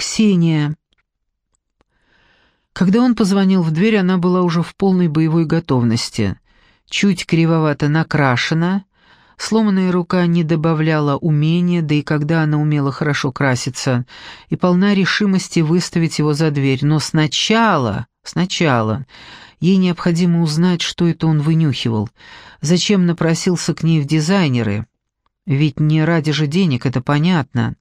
Ксения. Когда он позвонил в дверь, она была уже в полной боевой готовности. Чуть кривовато накрашена, сломанная рука не добавляла умения, да и когда она умела хорошо краситься, и полна решимости выставить его за дверь. Но сначала, сначала, ей необходимо узнать, что это он вынюхивал, зачем напросился к ней в дизайнеры. Ведь не ради же денег, это понятно.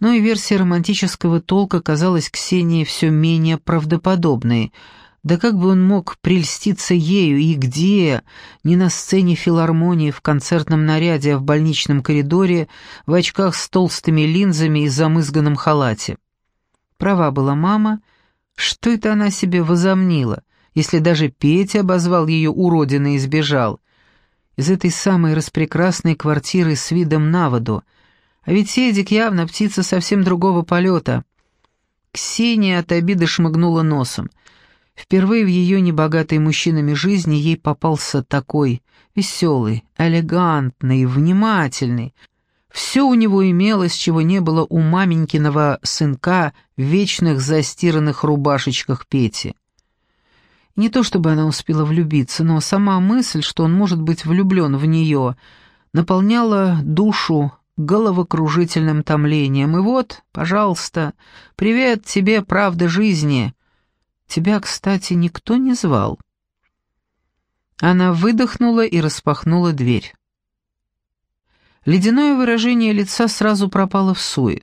Но и версия романтического толка казалась Ксении все менее правдоподобной. Да как бы он мог прельститься ею и где? Не на сцене филармонии, в концертном наряде, а в больничном коридоре, в очках с толстыми линзами и замызганном халате. Права была мама. Что это она себе возомнила, если даже Петя обозвал ее уродиной и сбежал? Из этой самой распрекрасной квартиры с видом на воду. А ведь Эдик явно птица совсем другого полета. Ксения от обиды шмыгнула носом. Впервые в ее небогатой мужчинами жизни ей попался такой веселый, элегантный, внимательный. Все у него имелось, чего не было у маменькиного сынка в вечных застиранных рубашечках Пети. Не то чтобы она успела влюбиться, но сама мысль, что он может быть влюблен в нее, наполняла душу головокружительным томлением. И вот, пожалуйста, привет тебе, правда жизни. Тебя, кстати, никто не звал. Она выдохнула и распахнула дверь. Ледяное выражение лица сразу пропало в суе.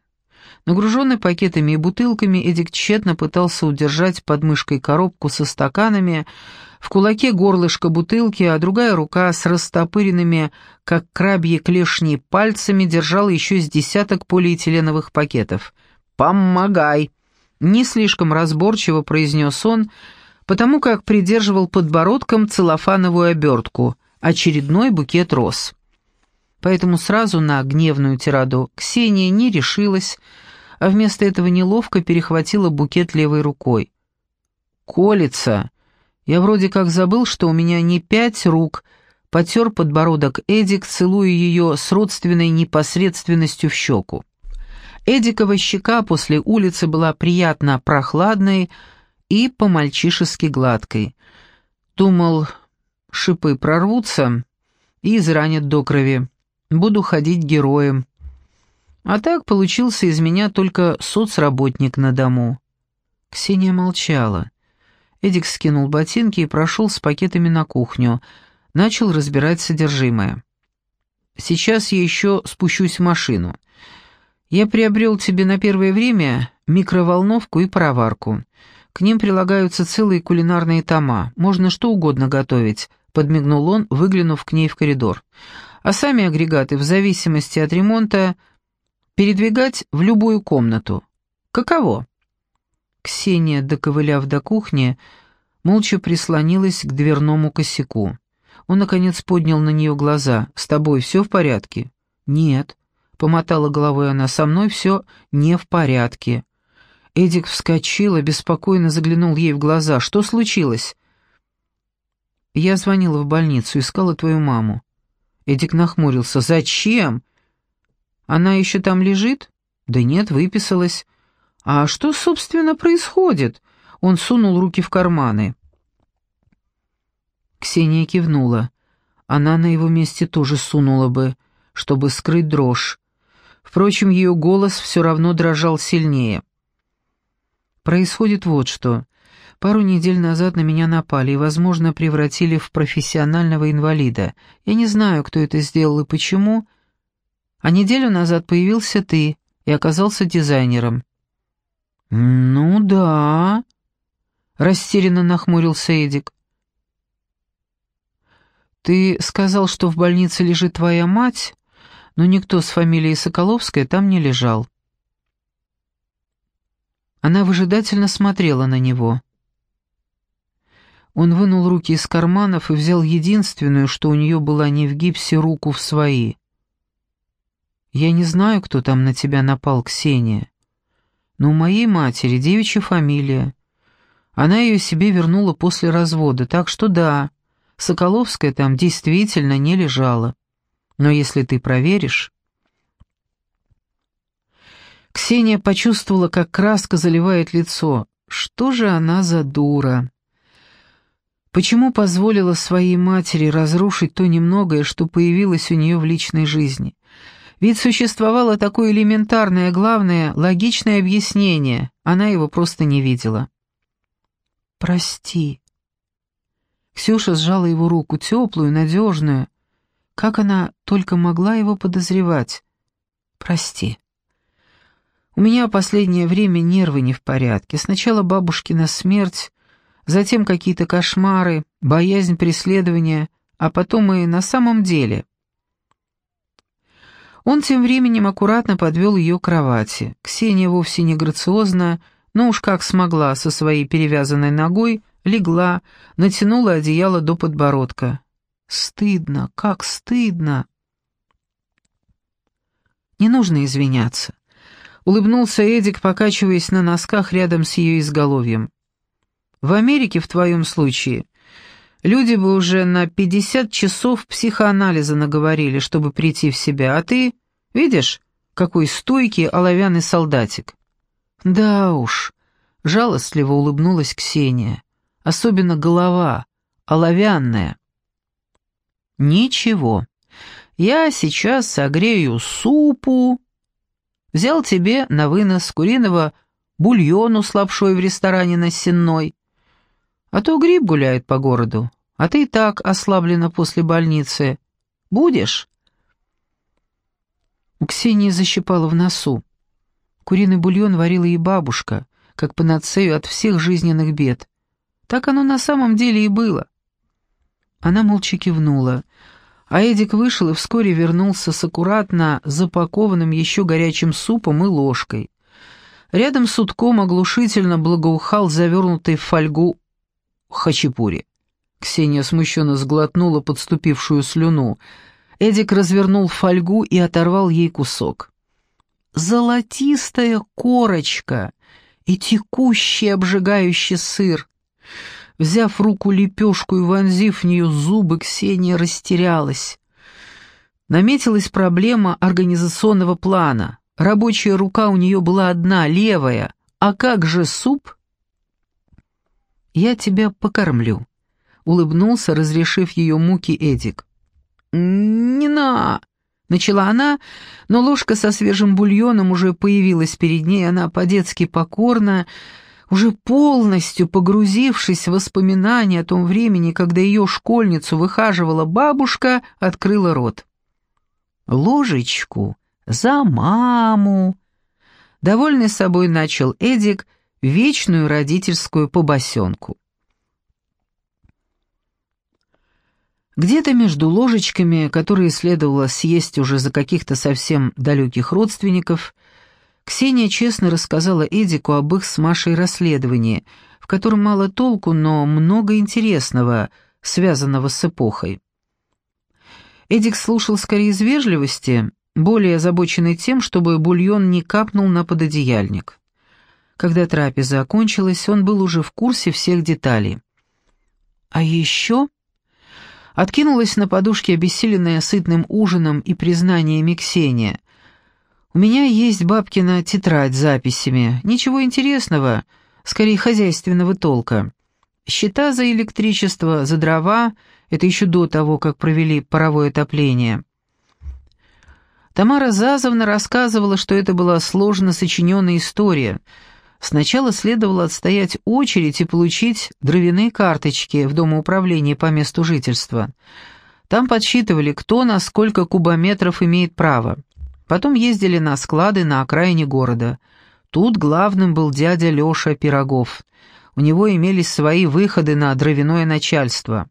Нагруженный пакетами и бутылками, Эдик тщетно пытался удержать под мышкой коробку со стаканами, в кулаке горлышко бутылки, а другая рука с растопыренными, как крабьи клешни, пальцами держала еще с десяток полиэтиленовых пакетов. «Помогай!» — не слишком разборчиво произнес он, потому как придерживал подбородком целлофановую обертку, очередной букет роз. Поэтому сразу на гневную тираду Ксения не решилась, а вместо этого неловко перехватила букет левой рукой. «Колется! Я вроде как забыл, что у меня не пять рук», — потер подбородок Эдик, целуя ее с родственной непосредственностью в щеку. Эдикова щека после улицы была приятно прохладной и по-мальчишески гладкой. Думал, шипы прорвутся и изранят до крови. Буду ходить героем. А так получился из меня только соцработник на дому. Ксения молчала. Эдик скинул ботинки и прошел с пакетами на кухню. Начал разбирать содержимое. «Сейчас я еще спущусь в машину. Я приобрел тебе на первое время микроволновку и пароварку. К ним прилагаются целые кулинарные тома. Можно что угодно готовить», — подмигнул он, выглянув к ней в коридор. «А сами агрегаты, в зависимости от ремонта, передвигать в любую комнату. Каково? Ксения, доковыляв до кухни, молча прислонилась к дверному косяку. Он, наконец, поднял на нее глаза. «С тобой все в порядке?» «Нет», — помотала головой она, — «со мной все не в порядке». Эдик вскочил и беспокойно заглянул ей в глаза. «Что случилось?» «Я звонила в больницу, искала твою маму». Эдик нахмурился. «Зачем?» Она еще там лежит? Да нет, выписалась. А что, собственно, происходит? Он сунул руки в карманы. Ксения кивнула. Она на его месте тоже сунула бы, чтобы скрыть дрожь. Впрочем, ее голос все равно дрожал сильнее. Происходит вот что. Пару недель назад на меня напали и, возможно, превратили в профессионального инвалида. Я не знаю, кто это сделал и почему, — а неделю назад появился ты и оказался дизайнером». «Ну да», — растерянно нахмурился Эдик. «Ты сказал, что в больнице лежит твоя мать, но никто с фамилией Соколовская там не лежал». Она выжидательно смотрела на него. Он вынул руки из карманов и взял единственную, что у нее была не в гипсе, руку в свои. Я не знаю, кто там на тебя напал, Ксения. Но у моей матери девичья фамилия. Она ее себе вернула после развода, так что да, Соколовская там действительно не лежала. Но если ты проверишь... Ксения почувствовала, как краска заливает лицо. Что же она за дура? Почему позволила своей матери разрушить то немногое, что появилось у нее в личной жизни? Ведь существовало такое элементарное, главное, логичное объяснение, она его просто не видела. «Прости». Ксюша сжала его руку, теплую, надежную. Как она только могла его подозревать? «Прости». У меня последнее время нервы не в порядке. Сначала бабушкина смерть, затем какие-то кошмары, боязнь преследования, а потом и на самом деле. Он тем временем аккуратно подвел ее к кровати. Ксения вовсе не грациозно, но уж как смогла со своей перевязанной ногой, легла, натянула одеяло до подбородка. Стыдно, как стыдно. Не нужно извиняться. Улыбнулся Эдик, покачиваясь на носках рядом с ее изголовьем. В Америке в твоем случае люди бы уже на 50 часов психоанализа наговорили, чтобы прийти в себя, а ты, видишь, какой стойкий оловянный солдатик. Да уж, жалостливо улыбнулась Ксения, особенно голова, оловянная. Ничего, я сейчас согрею супу. Взял тебе на вынос куриного бульону с лапшой в ресторане на Сенной. А то гриб гуляет по городу, а ты и так ослаблена после больницы. Будешь?» У защипала в носу. Куриный бульон варила ей бабушка, как панацею от всех жизненных бед. Так оно на самом деле и было. Она молча кивнула, а Эдик вышел и вскоре вернулся с аккуратно запакованным еще горячим супом и ложкой. Рядом с утком оглушительно благоухал завернутый в фольгу хачапури. Ксения смущенно сглотнула подступившую слюну. Эдик развернул фольгу и оторвал ей кусок. Золотистая корочка и текущий обжигающий сыр. Взяв руку лепешку и вонзив в нее зубы, Ксения растерялась. Наметилась проблема организационного плана. Рабочая рука у нее была одна, левая. А как же суп? «Я тебя покормлю», — улыбнулся, разрешив ее муки Эдик. «Не на...» — начала она, но ложка со свежим бульоном уже появилась перед ней, она по-детски покорно, уже полностью погрузившись в воспоминания о том времени, когда ее школьницу выхаживала бабушка, открыла рот. «Ложечку за маму!» Довольный собой начал Эдик — вечную родительскую побосенку. Где-то между ложечками, которые следовало съесть уже за каких-то совсем далеких родственников, Ксения честно рассказала Эдику об их с Машей расследовании, в котором мало толку, но много интересного, связанного с эпохой. Эдик слушал скорее из вежливости, более озабоченный тем, чтобы бульон не капнул на пододеяльник. Когда трапеза окончилась, он был уже в курсе всех деталей. А еще... Откинулась на подушке обессиленная сытным ужином и признаниями Ксения. «У меня есть бабкина тетрадь с записями. Ничего интересного, скорее хозяйственного толка. Счета за электричество, за дрова — это еще до того, как провели паровое отопление». Тамара Зазовна рассказывала, что это была сложно сочиненная история — Сначала следовало отстоять очередь и получить дровяные карточки в домоуправлении по месту жительства. Там подсчитывали, кто на сколько кубометров имеет право. Потом ездили на склады на окраине города. Тут главным был дядя Леша Пирогов. У него имелись свои выходы на дровяное начальство.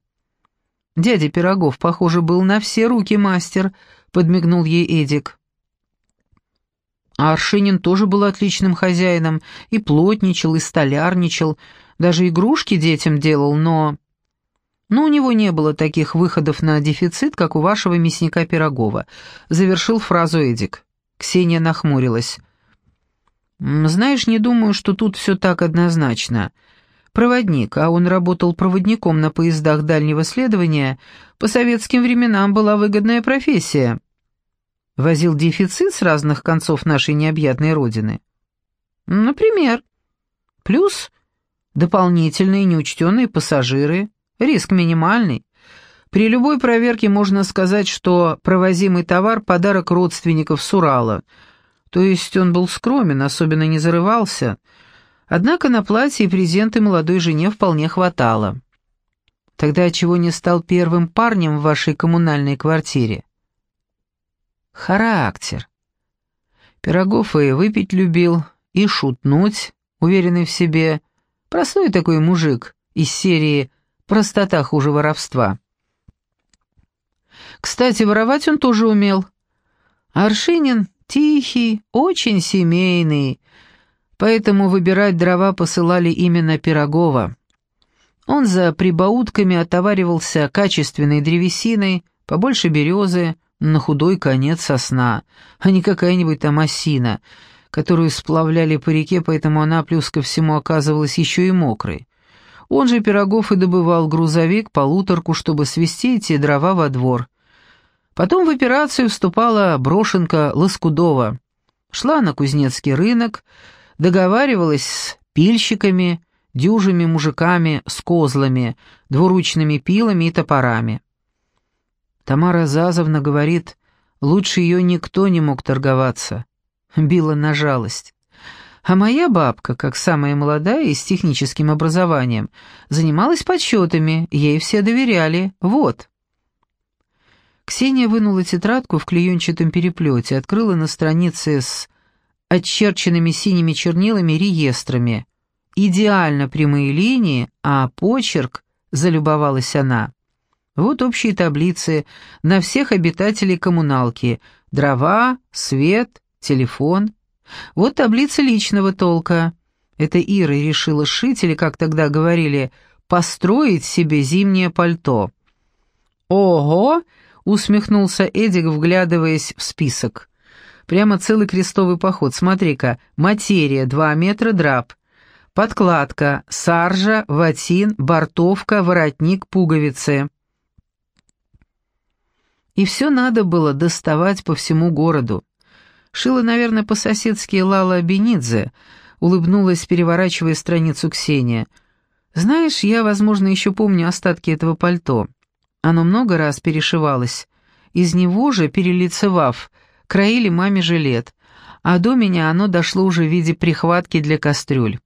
«Дядя Пирогов, похоже, был на все руки мастер», — подмигнул ей Эдик. А Аршинин тоже был отличным хозяином, и плотничал, и столярничал, даже игрушки детям делал, но... Но у него не было таких выходов на дефицит, как у вашего мясника Пирогова», — завершил фразу Эдик. Ксения нахмурилась. «Знаешь, не думаю, что тут все так однозначно. Проводник, а он работал проводником на поездах дальнего следования, по советским временам была выгодная профессия». Возил дефицит с разных концов нашей необъятной родины? Например. Плюс дополнительные неучтенные пассажиры, риск минимальный. При любой проверке можно сказать, что провозимый товар – подарок родственников с Урала. То есть он был скромен, особенно не зарывался. Однако на платье и презенты молодой жене вполне хватало. Тогда чего не стал первым парнем в вашей коммунальной квартире? Характер. Пирогов и выпить любил, и шутнуть, уверенный в себе. Простой такой мужик из серии «Простота хуже воровства». Кстати, воровать он тоже умел. Аршинин тихий, очень семейный, поэтому выбирать дрова посылали именно Пирогова. Он за прибаутками отоваривался качественной древесиной, побольше березы, на худой конец сосна, а не какая-нибудь там осина, которую сплавляли по реке, поэтому она плюс ко всему оказывалась еще и мокрой. Он же Пирогов и добывал грузовик, полуторку, чтобы свести эти дрова во двор. Потом в операцию вступала брошенка Лоскудова. Шла на Кузнецкий рынок, договаривалась с пильщиками, дюжими мужиками с козлами, двуручными пилами и топорами. Тамара Зазовна говорит, лучше ее никто не мог торговаться. Била на жалость. А моя бабка, как самая молодая и с техническим образованием, занималась подсчетами, ей все доверяли. Вот. Ксения вынула тетрадку в клеенчатом переплете, открыла на странице с отчерченными синими чернилами реестрами. Идеально прямые линии, а почерк, залюбовалась она. Вот общие таблицы на всех обитателей коммуналки. Дрова, свет, телефон. Вот таблица личного толка. Это Ира решила шить, или, как тогда говорили, построить себе зимнее пальто. «Ого!» усмехнулся Эдик, вглядываясь в список. Прямо целый крестовый поход. Смотри-ка, материя, два метра драп. Подкладка, саржа, ватин, бортовка, воротник, пуговицы. И все надо было доставать по всему городу. Шила, наверное, по-соседски Лала Бенидзе, улыбнулась, переворачивая страницу Ксения. «Знаешь, я, возможно, еще помню остатки этого пальто. Оно много раз перешивалось. Из него же, перелицевав, краили маме жилет, а до меня оно дошло уже в виде прихватки для кастрюль.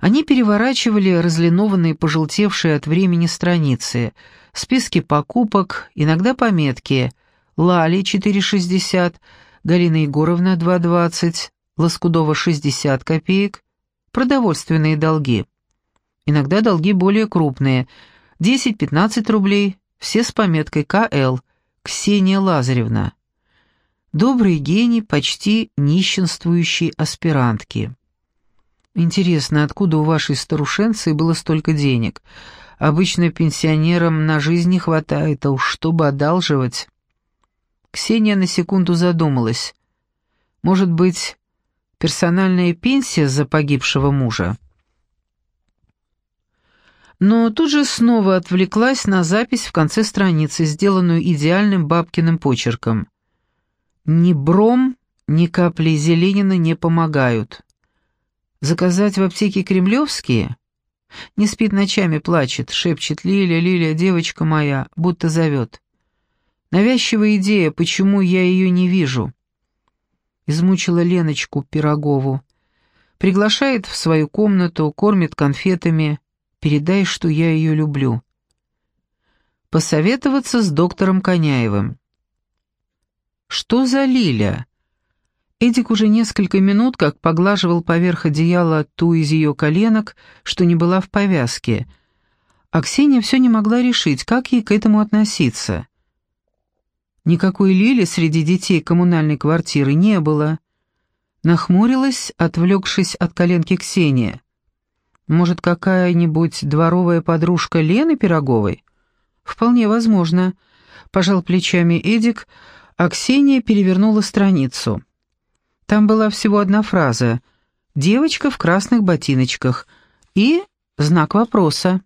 Они переворачивали разлинованные, пожелтевшие от времени страницы, списки покупок, иногда пометки «Лали 4,60», «Галина Егоровна 2,20», «Лоскудова 60 копеек», продовольственные долги. Иногда долги более крупные – 10-15 рублей, все с пометкой «КЛ», Ксения Лазаревна. Добрый гений почти нищенствующей аспирантки. Интересно, откуда у вашей старушенцы было столько денег? Обычно пенсионерам на жизнь не хватает, а уж чтобы одалживать. Ксения на секунду задумалась. Может быть, персональная пенсия за погибшего мужа? но тут же снова отвлеклась на запись в конце страницы, сделанную идеальным бабкиным почерком. «Ни бром, ни капли зеленина не помогают. Заказать в аптеке кремлевские?» Не спит ночами, плачет, шепчет «Лиля, Лиля, девочка моя», будто зовет. Навязчивая идея, почему я ее не вижу. Измучила Леночку Пирогову. Приглашает в свою комнату, кормит конфетами, Передай, что я ее люблю. Посоветоваться с доктором Коняевым. Что за Лиля? Эдик уже несколько минут как поглаживал поверх одеяла ту из ее коленок, что не была в повязке, а Ксения все не могла решить, как ей к этому относиться. Никакой Лили среди детей коммунальной квартиры не было. Нахмурилась, отвлекшись от коленки Ксения. Может, какая-нибудь дворовая подружка Лены Пироговой? Вполне возможно. Пожал плечами Эдик, а Ксения перевернула страницу. Там была всего одна фраза «Девочка в красных ботиночках» и знак вопроса.